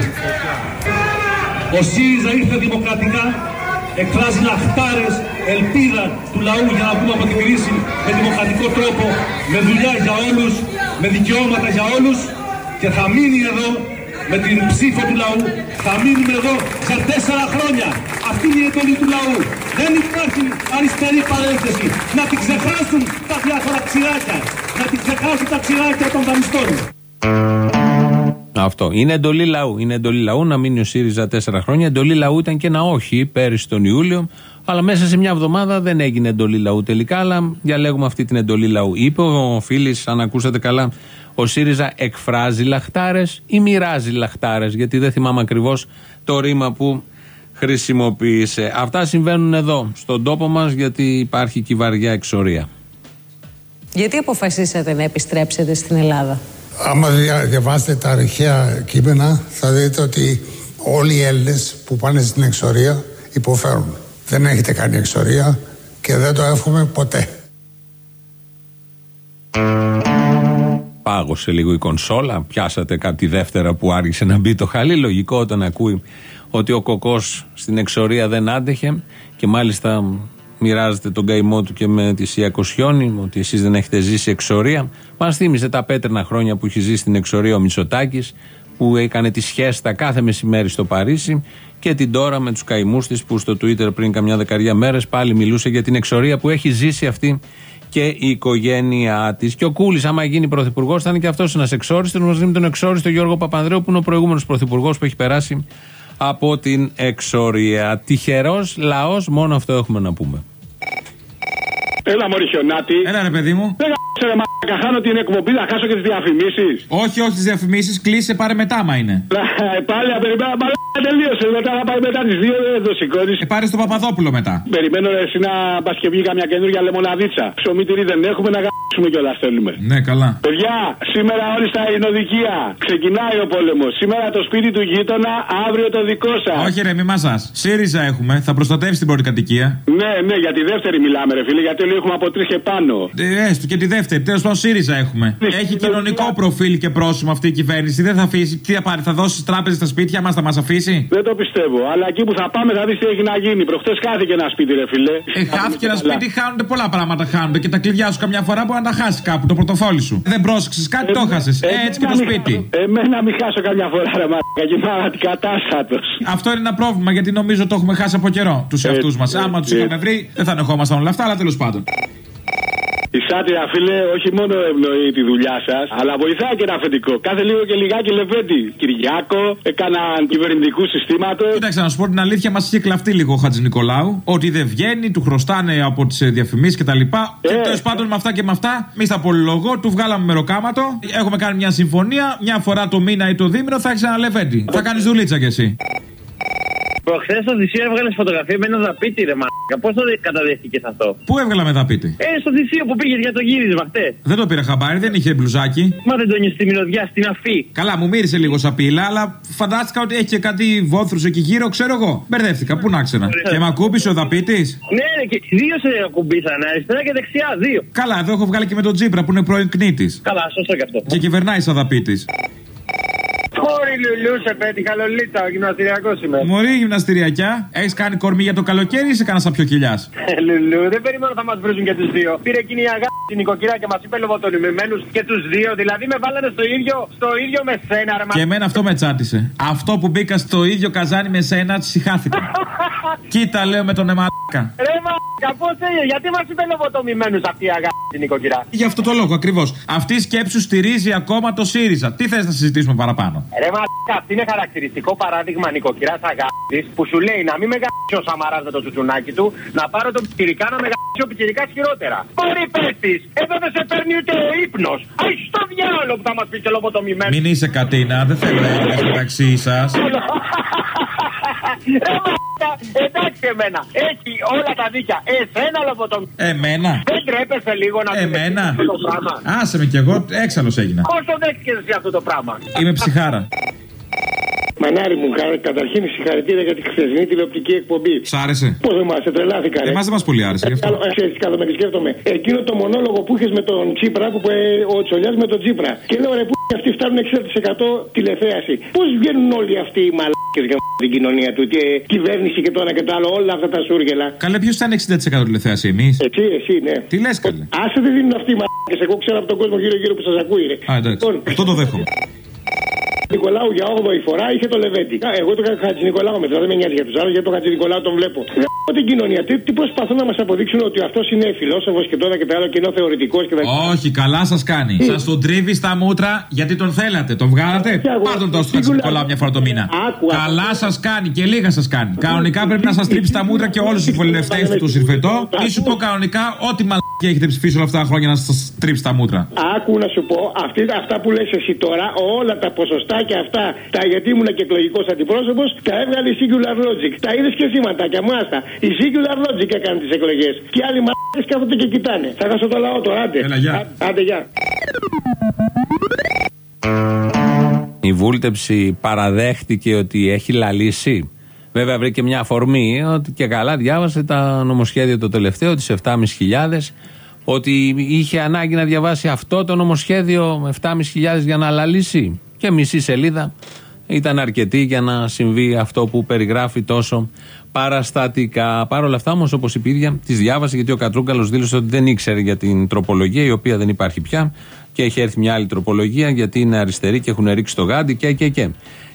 Ο ΣΥΡΙΖΑ ήρθε δημοκρατικά, εκφράζει λαχτάρες, ελπίδα του λαού για να βγούμε από την κρίση με δημοκρατικό τρόπο, με δουλειά για όλους, με δικαιώματα για όλους και θα μείνει εδώ με την ψήφο του λαού θα μείνουμε εδώ σε τέσσερα χρόνια. Αυτή είναι η εντολή του λαού. Δεν υπάρχει αριστερή παρένθεση. Να την ξεχάσουν τα διάφορα ξηράκια. Να την ξεχάσουν τα ξηράκια των δανειστών. Αυτό. Είναι εντολή λαού. Είναι εντολή λαού να μείνει ο ΣΥΡΙΖΑ τέσσερα χρόνια. Εντολή λαού ήταν και ένα όχι πέρυσι τον Ιούλιο. Αλλά μέσα σε μια εβδομάδα δεν έγινε εντολή λαού τελικά. Αλλά διαλέγουμε αυτή την εντολή λαού. Είπε ο Φίλης, αν ακούσατε καλά, ο ΣΥΡΙΖΑ εκφράζει λαχτάρες ή μοιράζει λαχτάρες. Γιατί δεν θυμάμαι ακριβώς το ρήμα που χρησιμοποίησε. Αυτά συμβαίνουν εδώ, στον τόπο μας, γιατί υπάρχει και η βαριά εξορία. Γιατί αποφασίσατε να επιστρέψετε στην Ελλάδα; Άμα δια- διαβάσετε τα αρχαία κείμενα θα δείτε ότι όλοι οι Έλληνες που πάνε στην εξορία υποφέρουν. Δεν έχετε κάνει εξορία και δεν το εύχομαι ποτέ. Πάγωσε λίγο η κονσόλα. Πιάσατε κάτι δεύτερα που άρχισε να μπει το χαλί. Λογικό όταν ακούει ότι ο κοκός στην εξορία δεν άντεχε και μάλιστα μοιράζεται τον καημό του και με τη Σία Κοσιόνη, ότι εσείς δεν έχετε ζήσει εξορία. Μας θύμισε τα πέτρινα χρόνια που έχει ζήσει στην εξορία ο Μητσοτάκης, που έκανε τη σχέστα κάθε μεσημέρι στο Παρίσι και την τώρα με τους καημούς της που στο Twitter πριν καμιά δεκαριά μέρες πάλι μιλούσε για την εξορία που έχει ζήσει αυτή και η οικογένειά της. Και ο Κούλης, άμα γίνει πρωθυπουργός, θα είναι και αυτός ένας εξόριστος μαζί με τον εξόριστο Γιώργο Παπανδρέου, που είναι ο προηγούμενος πρωθυπουργός που έχει περάσει από την εξορία. Τυχερός λαός, μόνο αυτό έχουμε να πούμε. Έλα, Μωρή Χιονάτη. Έλα, ρε παιδί μου. Δεν γα***σε, ρε μαλάκα, χάνω την εκπομπή, θα χάσω και τις διαφημίσεις. Όχι, όχι τις διαφημίσεις, κλείσε πάρε μετά, μα είναι. Πάλι απεριμένω, μαλάκα τελείωσε. Μετά θα πάει μετά τις δύο, δεν το σηκώνεις. Ε, πάρε τον Παπαδόπουλο μετά. Περιμένω ρε, εσύ να πας και βγει καμιά καινούργια λεμοναδίτσα. Ψωμί τυρί δεν έχουμε να γαμπήσουμε κιόλας θέλουμε. Ναι, καλά. Παιδιά, σήμερα όλοι στα εινοδικεία. Ξεκινάει ο πόλεμος. Σήμερα το σπίτι του γείτονα, αύριο το δικό σας. Όχι, ρε, μη μαζά. ΣΥΡΙΖΑ έχουμε, θα προστατεύσει την πρώτη κατοικία. Ναι, ναι, για τη δεύτερη μιλάμε, ρε φίλε, γιατί όλοι έχουμε από τρεις και πάνω. Ε, έστω και τη δεύτερη. Τέλος πάντων, ΣΥΡΙΖΑ έχουμε. Έχει κοινωνικό προφίλ και πρόσωπο αυτή η κυβέρνηση. Δεν θα αφήσει. Τι θα πάρει, θα δώσει τράπεζες στα σπίτια μας, θα μας αφήσει; Δεν το πιστεύω. Αλλά εκεί που θα πάμε θα δεις τι έχει να γίνει. Προχτέ χάθηκε ένα σπίτι, ρε φιλέ. Ε, χάθηκε ένα σπίτι, χάνονται πολλά πράγματα. Χάνονται και τα κλειδιά σου καμιά φορά μπορεί να τα χάσεις κάπου το πορτοφόλι σου. Δεν πρόσεξες κάτι, το χάσες. Έτσι και το σπίτι. Εμένα μην χάσω καμιά φορά, ρε μαλάκα, και είμαι αντικατάστατος. Αυτό είναι ένα πρόβλημα γιατί νομίζω το έχουμε χάσει από καιρό τους εαυτούς μας. Άμα τους είχαμε βρει, δεν θα ανεχόμασταν όλα αυτά, αλλά τέλος πάντων. Η σάτυρα, φίλε, όχι μόνο ευνοεί τη δουλειά σας, αλλά βοηθάει και ένα αφεντικό. Κάθε λίγο και λιγάκι λεβέντη. Κυριάκο, έκαναν κυβερνητικού συστήματος. Κοίταξε να σου πω την αλήθεια, μας είχε κλαφτεί λίγο ο Χατζη Νικολάου. Ότι δεν βγαίνει, του χρωστάνε από τις διαφημίσεις κτλ. Και τέλος πάντων με αυτά και με αυτά, μη στα πολυλογώ, του βγάλαμε μεροκάματο. Έχουμε κάνει μια συμφωνία, μια φορά το μήνα ή το δίμηνο θα έχει ένα λεβέντη. Θα κάνεις δουλίτσα κι εσύ. Προχθές στο Θησίο έβγαλες φωτογραφία με ένα δαπίτι, ρε μαλάκα. Πώς το καταδέχτηκες αυτό; Πού έβγαλα με δαπίτι; Ε, στο Θησίο που πήγες για το γύρισμα χτες. Δεν το πήρα χαμπάρι, δεν είχε μπλουζάκι. Μα δεν τον στη μυρωδιά στην αφή. Καλά, μου μύρισε λίγο σαπίλα, αλλά φαντάστηκα ότι έχει και κάτι βόθρους εκεί γύρω, ξέρω εγώ. Μπερδεύτηκα, πού να ξένα. Και με ακούμπησε ο δαπίτης; Ναι, ρε, και δύο σε ακουμπήσανε, αριστερά και δεξιά, δύο. Καλά, εδώ έχω βγάλει και με τον Τζίπρα που είναι πρώην κνήτης. Καλά, σωστό και αυτό. Και κυβερνάει σαν δαπίτης. Χώρι Λουλού, σε πέτυχα λολίτσα, ο γυμναστηριακός είμαι. Μωρή γυμναστηριακιά, έχεις κάνει κορμί για το καλοκαίρι ή σε κάνα πιο κοιλιάς; Ε, Λουλού, δεν περιμένω θα μας βρίζουν και τους δύο. Πήρε εκείνη η αγάπη την νοικοκυρά και μας είπε λογοτολιμημένου και τους δύο. Δηλαδή με βάλανε στο ίδιο, στο ίδιο με σένα, ρε Και εμένα αυτό με τσάτισε. Αυτό που μπήκα στο ίδιο καζάνι με σένα, συχάθηκα. Κοίτα, λέω με τον εμαλάκα. Ρε μα, πώς έγινε, γιατί μας είπε λογοτομημένου αυτή η αγάπη την νοικοκυρά. Γι' αυτό το λόγο ακριβώς. Αυτή η σκέψη στηρίζει ακόμα το ΣΥΡΙΖΑ. Τι θες να συζητήσουμε παραπάνω; Ρε μα, αυτή είναι χαρακτηριστικό παράδειγμα νοικοκυρά αγάπη που σου λέει να μην με γαμπήσει ο Σαμαράς με το τσουτσουνάκι του, να πάρω τον πιτσυρικά να με γαμπήσει ο πιτσυρικά χειρότερα. Μπορεί πέφτει, εδώ δεν σε παίρνει ούτε ο ύπνος. Αϊ στο διάλογο που θα μας πεις και λογοτομημένος. Μην είσαι κατίνα, δεν θέλω έρωτα μεταξύ σας. Ρε μαλάκα, εντάξει εμένα. Έχει όλα τα δίκια. Εσένα λογοτομημένο. Εμένα. Δεν τρέπεσαι λίγο να Εμένα. αυτό το πράγμα. Άσε με κι εγώ, έξαλλος έγινα. Πώς το δέχτηκε εσύ αυτό το πράγμα; Είμαι ψυχάρα. Μανάρι μου, κα- καταρχήν συγχαρητήρια για τη χθεσινή τηλεοπτική εκπομπή. Σ' άρεσε. Πώς δεν μα τρελάθηκα, ρε. Εμάς δεν μας πολύ άρεσε γι' αυτό. Καλό, ξέρεις, καλό με τη σκέφτομαι. Εκείνο το μονόλογο που είχες με τον Τσίπρα, που ε, ο Τσολιάς με τον Τσίπρα. Και λέω ρε, που αυτοί φτάνουν 60% τηλεθέαση. Πώς βγαίνουν όλοι αυτοί οι μαλάκες; Για την κοινωνία του, και κυβέρνηση και το ένα και το άλλο, όλα αυτά τα σούργελα. Καλέ, ποιος ήταν 60% τηλεθέαση, εμείς; Εσύ, εσύ, ναι. Τι λες, καλέ; Άσε δεν δίνουν αυτοί οι μαλάκε. Εγώ ξέρω από τον κόσμο γύρω-γύρω που σας ακούει, ρε. Α, εντάξει. Αυτό το δέχομαι. Νικολάου για 8η φορά είχε το Λεβέντι. Α, Εγώ το Χατζη Νικολάου μετά δεν με νοιάζει για τους άλλους, γιατί το Χατζη Νικολάου τον βλέπω. Γαμώ την κοινωνία. Τι, τι προσπαθούν να μας αποδείξουν ότι αυτός είναι φιλόσοφος και τώρα και τα άλλο και είναι θεωρητικός και τα Όχι, καλά σας κάνει. Σας τον τρίβει στα μούτρα γιατί τον θέλατε. Τον βγάλατε; Πάρτε τον τόσο του Χατζη Νικολάου μια φορά το μήνα. Καλά σας κάνει και λίγα σας κάνει. Κανονικά πρέπει να σας τρίψει τα μούτρα και όλους τους βολευτέ του το συρφετό. Ή σου πω κανονικά ό,τι μαλακία έχετε ψηφίσει όλα αυτά τα χρόνια να σας τρίψει τα μούτρα. Άκου να σου πω, αυτή, αυτά που λες εσύ τώρα, όλα τα ποσοστά και αυτά, τα γιατί ήμουν και εκλογικός αντιπρόσωπος, τα έβγαλε η Singular Logic. Τα είδες και εσύ ματάκια μου, άστα. Η Singular Logic έκανε τις εκλογές. Και άλλοι μαλάκες κάθονται και κοιτάνε. Θα χάσω το λαό τώρα, άντε. Έλα, γεια. Ά- Άντε, γεια. Η βούλτεψη παραδέχτηκε ότι έχει λαλήσει. Βέβαια βρήκε μια αφορμή ότι και καλά διάβασε τα νομοσχέδια το τελευταίο, τις 7.500 ότι είχε ανάγκη να διαβάσει αυτό το νομοσχέδιο με 7.500 για να λαλήσει και μισή σελίδα ήταν αρκετή για να συμβεί αυτό που περιγράφει τόσο παραστατικά. Παρ' όλα αυτά όμως, όπως είπε η ίδια, τις διάβασε γιατί ο Κατρούγκαλος δήλωσε ότι δεν ήξερε για την τροπολογία, η οποία δεν υπάρχει πια και έχει έρθει μια άλλη τροπολογία γιατί είναι αριστερή και έχουν ρίξει το γάντι και και και.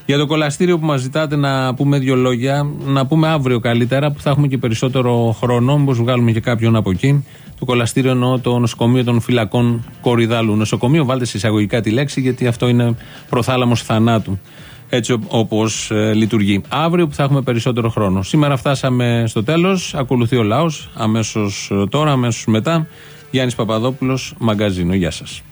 Για το κολαστήριο που μας ζητάτε να πούμε δύο λόγια, να πούμε αύριο καλύτερα που θα έχουμε και περισσότερο χρόνο. Μήπως βγάλουμε και κάποιον από εκεί. Το κολαστήριο εννοώ το νοσοκομείο των φυλακών Κορυδάλου. Νοσοκομείο, βάλτε σε εισαγωγικά τη λέξη γιατί αυτό είναι προθάλαμος θανάτου. Έτσι όπως λειτουργεί. Αύριο που θα έχουμε περισσότερο χρόνο. Σήμερα φτάσαμε στο τέλος. Ακολουθεί ο λαός αμέσως τώρα, αμέσως μετά. Γιάννης Παπαδόπουλος, μαγκαζίνο. Γεια σας.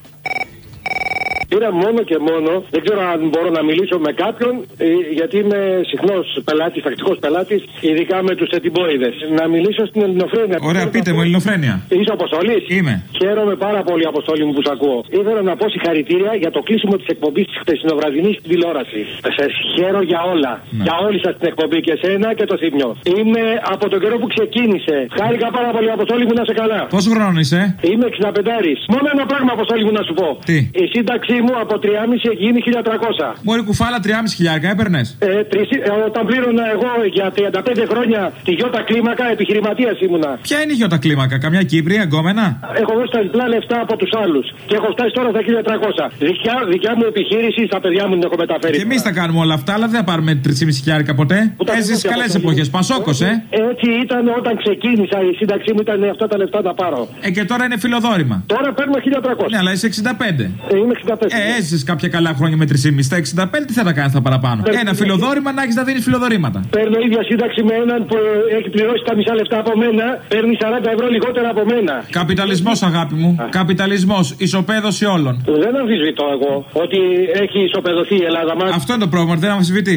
Πήρα μόνο και μόνο, δεν ξέρω αν μπορώ να μιλήσω με κάποιον, ε, γιατί είμαι συχνός πελάτης, τακτικός πελάτης, ειδικά με τους ετοιμποίδε. Να μιλήσω στην Ελληνοφρένεια. Ωραία, πείτε μου, Ελληνοφρένεια. Είσαι αποστολής. Είμαι. Χαίρομαι πάρα πολύ, Αποστόλη μου, που σ' ακούω. Ήθελα να πω συγχαρητήρια για το κλείσιμο της εκπομπής της χτεσινοβραδινής στην τηλεόρασης. Σα χαίρω για όλα. Για όλη σας την εκπομπή και εσένα και το θύμιο. Είμαι από τον καιρό που ξεκίνησε. Χάρηκα πάρα πολύ, Αποστόλη μου, να σε καλά. Πόσο χρόνο είσαι, Είμαι 65. Μόνο ένα πράγμα, Αποστόλη μου, να σου πω. Τι; Η σύνταξή μου από 3,5 έχει γίνει 1300. Μόλι κουφάλα 3,5 χιλιάρικα έπαιρνες; Ε, τρεις- ε, όταν πλήρωνα εγώ για 35 χρόνια τη γιώτα κλίμακα, επιχειρηματίας ήμουνα. Ποια είναι η γιώτα κλίμακα, καμιά Κύπρη, εγκόμενα. Έχω δώσει τα διπλά λεφτά από τους άλλους. Και έχω φτάσει τώρα στα 1300. Δικιά, δικιά μου επιχείρηση, στα παιδιά μου την έχω μεταφέρει. Και εμείς τα κάνουμε όλα αυτά, αλλά δεν θα πάρουμε 3,5 χιλιάρικα ποτέ. Έζησε καλές εποχές. Πασόκος, ε. Έτσι ήταν όταν ξεκίνησα. Η σύνταξή μου ήταν αυτά τα λεφτά τα πάρω. Ε, και τώρα είναι φιλοδόρημα. Τώρα παίρνω 1300. Ναι, αλλά είσαι 65. Ε, είμαι 65. Ε, έζησε κάποια καλά χρόνια με 3,5. Στα 65 τι θα τα κάνει τα παραπάνω. Ένα φιλοδόρημα να έχει να δίνει φιλοδορήματα. Παίρνω ίδια σύνταξη με έναν που ε, έχει πληρώσει τα μισά λεφτά από μένα. Παίρνει 40 ευρώ λιγότερα από μένα. Καπιταλισμό, αγάπη μου. Καπιταλισμό. Ισοπαίδωση όλων. Δεν αμφισβητώ εγώ ότι έχει ισοπεδωθεί η Ελλάδα μα. Αυτό είναι το πρόβλημα, δεν αμφισβητεί.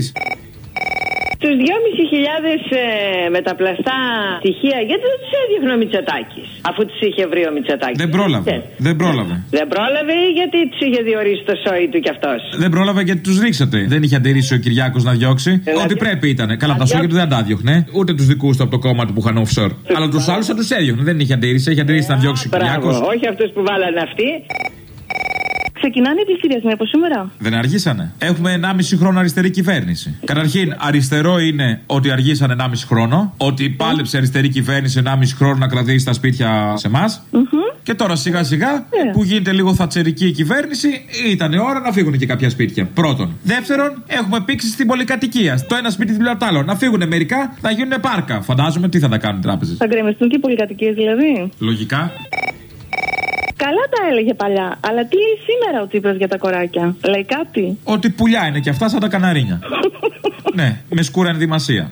Τους 2.500 ε, μεταπλαστά στοιχεία, γιατί δεν τους έδιωχνε ο Μητσοτάκης, αφού τους είχε βρει ο Μητσοτάκης. Δεν πρόλαβε. Δεν πρόλαβε. Δεν πρόλαβε ή γιατί τους είχε διορίσει το σόι του κι αυτός. Δεν πρόλαβε γιατί τους ρίξατε. Δεν είχε αντιρρήσει ο Κυριάκος να διώξει. Δηλαδή- Ό,τι πρέπει ήταν. Καλά, τα σόγια του δεν τα διώχνε. Ούτε τους δικούς του από το κόμμα του που είχαν offshore. Αλλά τους άλλους θα τους έδιωχνε. Δεν είχε αντίρρηση. Είχε αντίρρηση να διώξει ο Μπράβο, Κυριάκος. όχι αυτούς που βάλανε αυτοί. Ξεκινάνε οι πληστηριασμοί από σήμερα. Δεν αργήσανε. Έχουμε 1,5 χρόνο αριστερή κυβέρνηση. Καταρχήν, αριστερό είναι ότι αργήσανε 1,5 χρόνο. Ότι πάλεψε η αριστερή κυβέρνηση 1,5 χρόνο να κρατήσει τα σπίτια σε εμάς. Και τώρα σιγά σιγά που γίνεται λίγο θατσερική η κυβέρνηση, ήταν ώρα να φύγουν και κάποια σπίτια. Πρώτον. Δεύτερον, έχουμε πήξει στην πολυκατοικία. Το ένα σπίτι δίπλα από το άλλο. Να φύγουν μερικά, να γίνουν πάρκα. Φαντάζομαι τι θα τα κάνουν οι τράπεζες. Θα γκρεμιστούν και οι πολυκατοικίες δηλαδή. Λογικά. Καλά τα έλεγε παλιά. Αλλά τι λέει σήμερα ο Τσίπρας για τα κοράκια; Λέει κάτι; Ότι πουλιά είναι και αυτά σαν τα καναρίνια. ναι, με σκούρα ενδυμασία.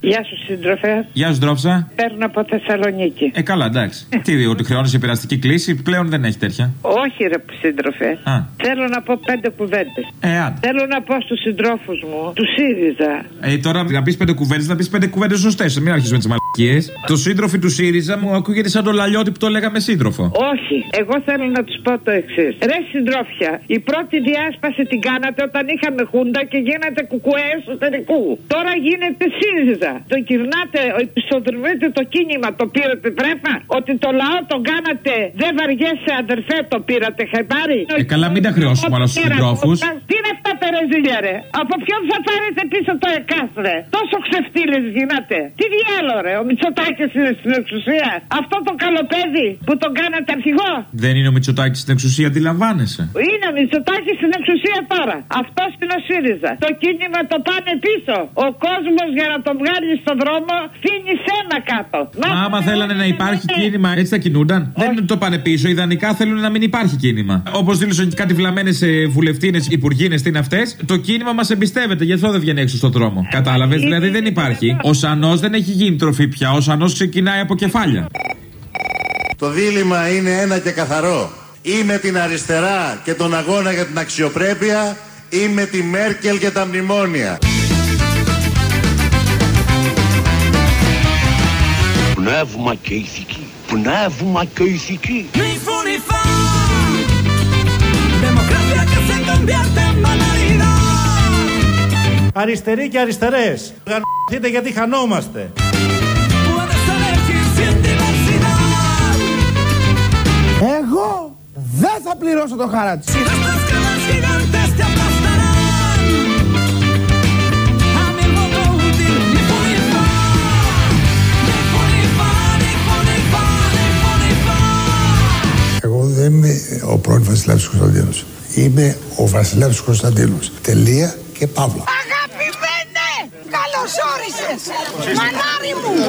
Γεια σου, σύντροφε. Γεια σου, Ντρόψα. Παίρνω από Θεσσαλονίκη. Ε, καλά, εντάξει. Τι, ότι χρεώνεις περαστική κλίση, πλέον δεν έχει τέτοια. Όχι, ρε σύντροφε. Α. Θέλω να πω πέντε κουβέντες. Ε, άντε. Θέλω να πω στους συντρόφους μου, τους ΣΥΡΙΖΑ. Ε, τώρα να πεις πέντε κουβέντες, να πεις πέντε κουβέντες σωστές. Μην αρχίσει με τις μαλακίες. Το σύντροφο του ΣΥΡΙΖΑ μου ακούγεται σαν το λαλιώτη που το λέγαμε σύντροφο. Όχι, εγώ θέλω να τους πω το εξής. Ρε συντρόφια, η πρώτη διάσπαση την κάνατε όταν είχαμε χούντα και γίνατε κουκουέ εσωτερικού. Τώρα γίνεται ΣΥΡΙΖΑ. Το κυρνάτε, επιστοδρυμείτε το κίνημα, το πήρατε τρέφα. Ότι το λαό τον κάνατε, δεν βαριέσαι αδερφέ, το πήρατε χαμπάρι. Ε, καλά, μην τα χρεώσουμε όλα στους συντρόφους. Τι είναι αυτά τα ρεζίλια ρε; Από ποιον θα πάρετε πίσω το εκάστρε. Τόσο ξεφτύλες γίνατε. Τι διάλο ρε; Ο Μητσοτάκης είναι στην εξουσία. Αυτό το καλοπέδι που τον κάνατε αρχηγό. Δεν είναι ο Μητσοτάκης στην εξουσία, αντιλαμβάνεσαι. Είναι ο Μητσοτάκης στην εξουσία τώρα. Αυτός είναι ο ΣΥΡΙΖΑ. Το κίνημα το πάνε πίσω. Ο κόσμος για να τον βγάλει στον δρόμο φύγει σένα κάτω. Μα άμα θέλανε να υπάρχει κίνημα, έτσι θα κινούνταν. Δεν είναι ότι το πάνε πίσω. Ιδανικά θέλουν να μην υπάρχει κίνημα. Όπως δήλωσαν και κάτι βλαμμένες βουλευτίνες, υπουργίνες, τι είναι αυτές. Το κίνημα μας εμπιστεύεται, γι' αυτό δεν βγαίνει έξω στον δρόμο. Κατάλαβες, δηλαδή δεν υπάρχει. Ο Σανός δεν έχει γίνει τροφή πια. Ο Σανός ξεκινάει από κεφάλια. Το δίλημα είναι ένα και καθαρό. Ή με την αριστερά και τον αγώνα για την αξιοπρέπεια ή με τη Μέρκελ και τα μνημόνια. Πνεύμα και ηθική. Πνεύμα και ηθική. Ni fu ni fa. Democracia que se convierte en banalidad. Αριστεροί και αριστερές. Γαρ***είτε γιατί χανόμαστε. Puedes elegir sin diversidad. Εγώ δεν θα πληρώσω το χαράτσι. Είμαι ο πρώην Βασιλεύς Κωνσταντίνος. Είμαι ο Βασιλεύς Κωνσταντίνος. Τελεία και παύλα. Αγαπημένε! Καλώς όρισες! Μανάρι μου!